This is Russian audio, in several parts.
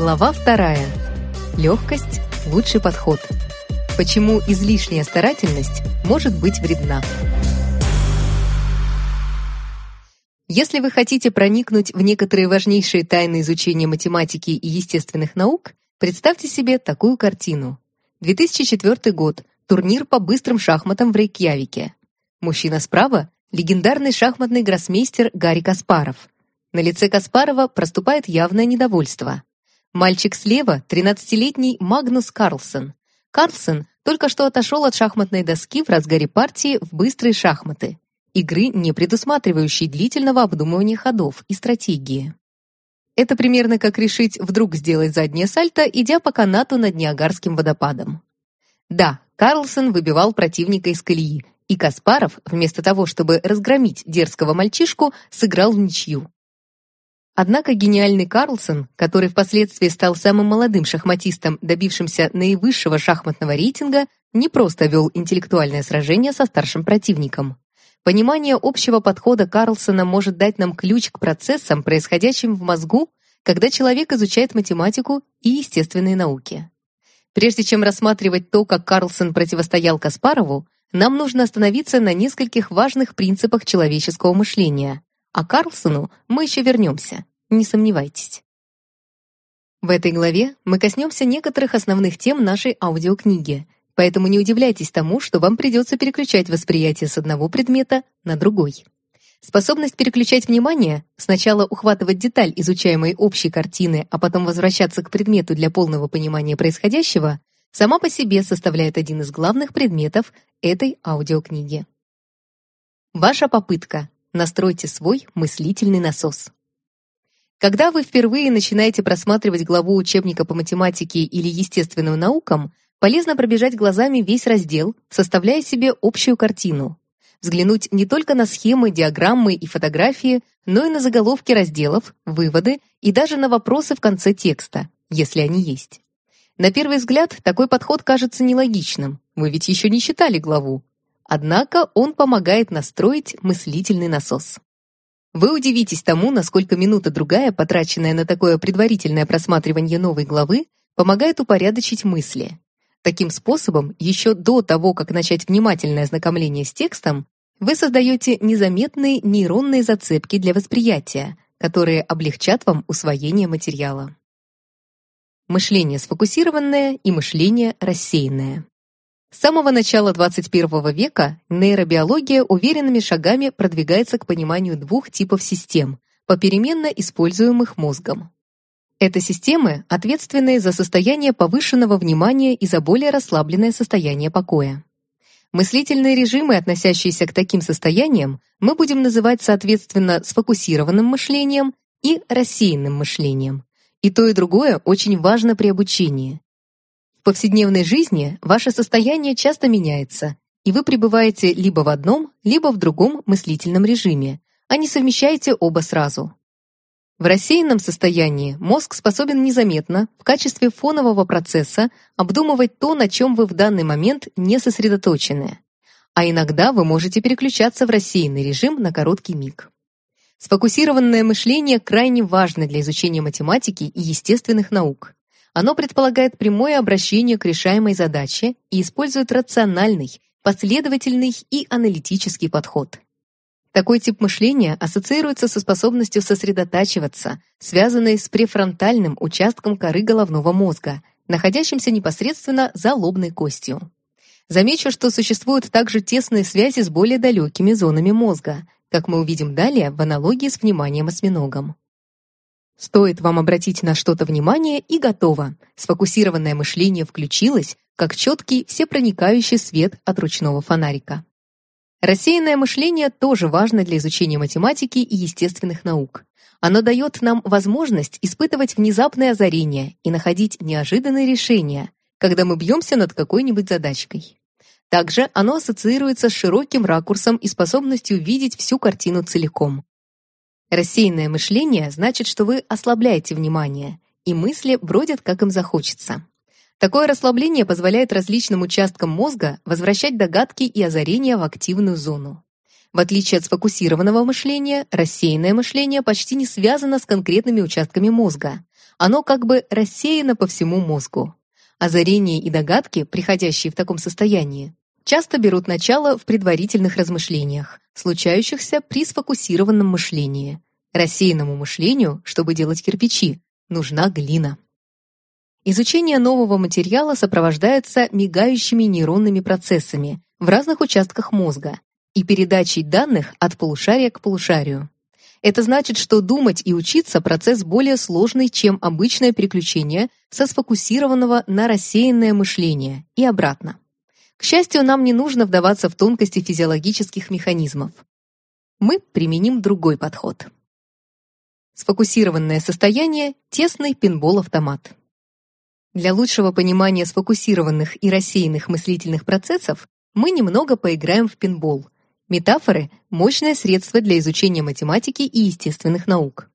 Глава вторая. Легкость – лучший подход. Почему излишняя старательность может быть вредна? Если вы хотите проникнуть в некоторые важнейшие тайны изучения математики и естественных наук, представьте себе такую картину. 2004 год. Турнир по быстрым шахматам в Рейкьявике. Мужчина справа – легендарный шахматный гроссмейстер Гарри Каспаров. На лице Каспарова проступает явное недовольство. Мальчик слева – 13-летний Магнус Карлсон. Карлсон только что отошел от шахматной доски в разгаре партии в быстрые шахматы. Игры, не предусматривающей длительного обдумывания ходов и стратегии. Это примерно как решить вдруг сделать заднее сальто, идя по канату над Ниагарским водопадом. Да, Карлсон выбивал противника из колеи, и Каспаров, вместо того, чтобы разгромить дерзкого мальчишку, сыграл в ничью. Однако гениальный Карлсон, который впоследствии стал самым молодым шахматистом, добившимся наивысшего шахматного рейтинга, не просто вел интеллектуальное сражение со старшим противником. Понимание общего подхода Карлсона может дать нам ключ к процессам, происходящим в мозгу, когда человек изучает математику и естественные науки. Прежде чем рассматривать то, как Карлсон противостоял Каспарову, нам нужно остановиться на нескольких важных принципах человеческого мышления, а Карлсону мы еще вернемся, не сомневайтесь. В этой главе мы коснемся некоторых основных тем нашей аудиокниги, поэтому не удивляйтесь тому, что вам придется переключать восприятие с одного предмета на другой. Способность переключать внимание, сначала ухватывать деталь изучаемой общей картины, а потом возвращаться к предмету для полного понимания происходящего, сама по себе составляет один из главных предметов этой аудиокниги. Ваша попытка Настройте свой мыслительный насос. Когда вы впервые начинаете просматривать главу учебника по математике или естественным наукам, полезно пробежать глазами весь раздел, составляя себе общую картину. Взглянуть не только на схемы, диаграммы и фотографии, но и на заголовки разделов, выводы и даже на вопросы в конце текста, если они есть. На первый взгляд, такой подход кажется нелогичным. Вы ведь еще не читали главу, Однако он помогает настроить мыслительный насос. Вы удивитесь тому, насколько минута-другая, потраченная на такое предварительное просматривание новой главы, помогает упорядочить мысли. Таким способом, еще до того, как начать внимательное ознакомление с текстом, вы создаете незаметные нейронные зацепки для восприятия, которые облегчат вам усвоение материала. Мышление сфокусированное и мышление рассеянное. С самого начала 21 века нейробиология уверенными шагами продвигается к пониманию двух типов систем, попеременно используемых мозгом. Это системы, ответственные за состояние повышенного внимания и за более расслабленное состояние покоя. Мыслительные режимы, относящиеся к таким состояниям, мы будем называть соответственно сфокусированным мышлением и рассеянным мышлением. И то, и другое очень важно при обучении. В повседневной жизни ваше состояние часто меняется, и вы пребываете либо в одном, либо в другом мыслительном режиме, а не совмещаете оба сразу. В рассеянном состоянии мозг способен незаметно, в качестве фонового процесса, обдумывать то, на чем вы в данный момент не сосредоточены. А иногда вы можете переключаться в рассеянный режим на короткий миг. Сфокусированное мышление крайне важно для изучения математики и естественных наук. Оно предполагает прямое обращение к решаемой задаче и использует рациональный, последовательный и аналитический подход. Такой тип мышления ассоциируется со способностью сосредотачиваться, связанной с префронтальным участком коры головного мозга, находящимся непосредственно за лобной костью. Замечу, что существуют также тесные связи с более далекими зонами мозга, как мы увидим далее в аналогии с вниманием осьминогом. Стоит вам обратить на что-то внимание и готово. Сфокусированное мышление включилось, как четкий всепроникающий свет от ручного фонарика. Рассеянное мышление тоже важно для изучения математики и естественных наук. Оно дает нам возможность испытывать внезапное озарение и находить неожиданные решения, когда мы бьемся над какой-нибудь задачкой. Также оно ассоциируется с широким ракурсом и способностью видеть всю картину целиком. Рассеянное мышление значит, что вы ослабляете внимание, и мысли бродят, как им захочется. Такое расслабление позволяет различным участкам мозга возвращать догадки и озарения в активную зону. В отличие от сфокусированного мышления, рассеянное мышление почти не связано с конкретными участками мозга. Оно как бы рассеяно по всему мозгу. Озарения и догадки, приходящие в таком состоянии, часто берут начало в предварительных размышлениях, случающихся при сфокусированном мышлении. Рассеянному мышлению, чтобы делать кирпичи, нужна глина. Изучение нового материала сопровождается мигающими нейронными процессами в разных участках мозга и передачей данных от полушария к полушарию. Это значит, что думать и учиться процесс более сложный, чем обычное переключение со сфокусированного на рассеянное мышление и обратно. К счастью, нам не нужно вдаваться в тонкости физиологических механизмов. Мы применим другой подход. Сфокусированное состояние – тесный пинбол-автомат. Для лучшего понимания сфокусированных и рассеянных мыслительных процессов мы немного поиграем в пинбол. Метафоры – мощное средство для изучения математики и естественных наук.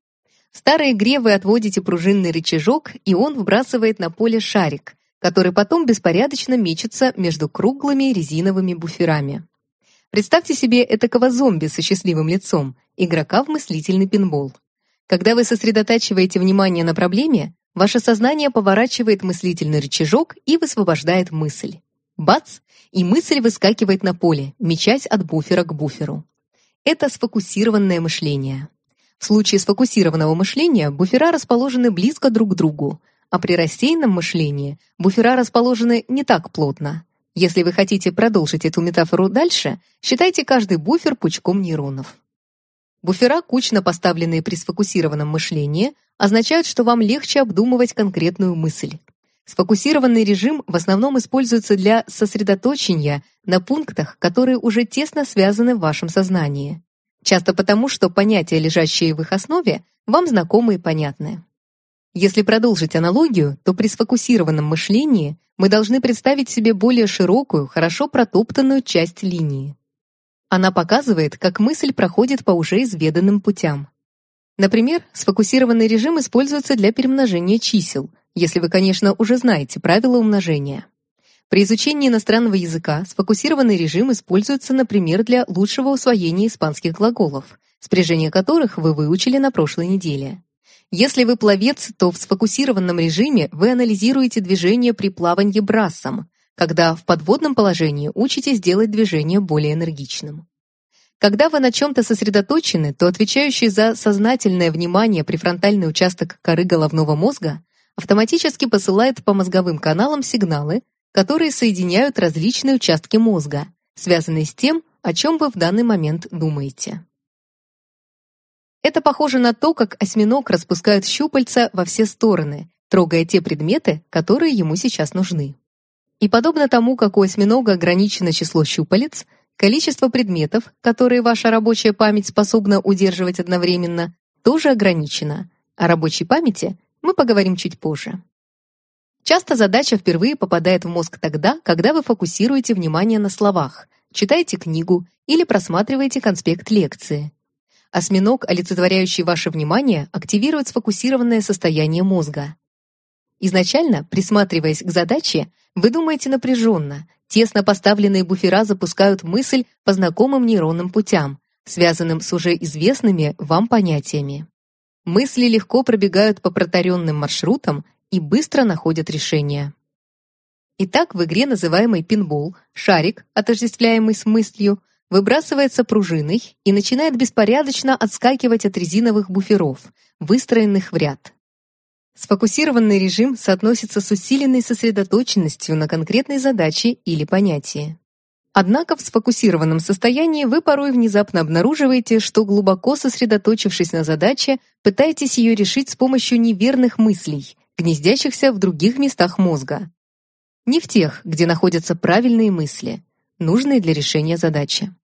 В старой игре вы отводите пружинный рычажок, и он выбрасывает на поле шарик, который потом беспорядочно мечется между круглыми резиновыми буферами. Представьте себе этакого зомби со счастливым лицом, игрока в мыслительный пинбол. Когда вы сосредотачиваете внимание на проблеме, ваше сознание поворачивает мыслительный рычажок и высвобождает мысль. Бац! И мысль выскакивает на поле, мечась от буфера к буферу. Это сфокусированное мышление. В случае сфокусированного мышления буфера расположены близко друг к другу, а при рассеянном мышлении буфера расположены не так плотно. Если вы хотите продолжить эту метафору дальше, считайте каждый буфер пучком нейронов. Буфера, кучно поставленные при сфокусированном мышлении, означают, что вам легче обдумывать конкретную мысль. Сфокусированный режим в основном используется для сосредоточения на пунктах, которые уже тесно связаны в вашем сознании. Часто потому, что понятия, лежащие в их основе, вам знакомы и понятны. Если продолжить аналогию, то при сфокусированном мышлении мы должны представить себе более широкую, хорошо протоптанную часть линии. Она показывает, как мысль проходит по уже изведанным путям. Например, сфокусированный режим используется для перемножения чисел, если вы, конечно, уже знаете правила умножения. При изучении иностранного языка сфокусированный режим используется, например, для лучшего усвоения испанских глаголов, спряжение которых вы выучили на прошлой неделе. Если вы пловец, то в сфокусированном режиме вы анализируете движение при плавании брасом, когда в подводном положении учитесь делать движение более энергичным. Когда вы на чем-то сосредоточены, то отвечающий за сознательное внимание префронтальный участок коры головного мозга автоматически посылает по мозговым каналам сигналы, которые соединяют различные участки мозга, связанные с тем, о чем вы в данный момент думаете. Это похоже на то, как осьминог распускает щупальца во все стороны, трогая те предметы, которые ему сейчас нужны. И подобно тому, как у осьминога ограничено число щупалец, количество предметов, которые ваша рабочая память способна удерживать одновременно, тоже ограничено. О рабочей памяти мы поговорим чуть позже. Часто задача впервые попадает в мозг тогда, когда вы фокусируете внимание на словах, читаете книгу или просматриваете конспект лекции. Осьминог, олицетворяющий ваше внимание, активирует сфокусированное состояние мозга. Изначально, присматриваясь к задаче, вы думаете напряженно, тесно поставленные буфера запускают мысль по знакомым нейронным путям, связанным с уже известными вам понятиями. Мысли легко пробегают по протаренным маршрутам и быстро находят решение. Итак, в игре, называемой пинбол, шарик, отождествляемый с мыслью, выбрасывается пружиной и начинает беспорядочно отскакивать от резиновых буферов, выстроенных в ряд. Сфокусированный режим соотносится с усиленной сосредоточенностью на конкретной задаче или понятии. Однако в сфокусированном состоянии вы порой внезапно обнаруживаете, что глубоко сосредоточившись на задаче, пытаетесь ее решить с помощью неверных мыслей, гнездящихся в других местах мозга. Не в тех, где находятся правильные мысли, нужные для решения задачи.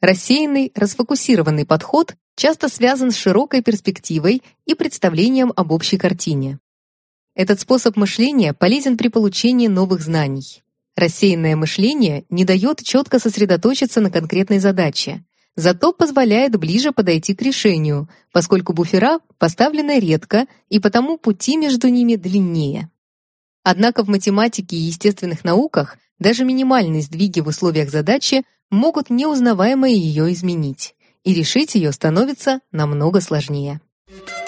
Рассеянный, расфокусированный подход часто связан с широкой перспективой и представлением об общей картине. Этот способ мышления полезен при получении новых знаний. Рассеянное мышление не дает четко сосредоточиться на конкретной задаче, зато позволяет ближе подойти к решению, поскольку буфера поставлены редко и потому пути между ними длиннее. Однако в математике и естественных науках даже минимальные сдвиги в условиях задачи могут неузнаваемо ее изменить, и решить ее становится намного сложнее. Thank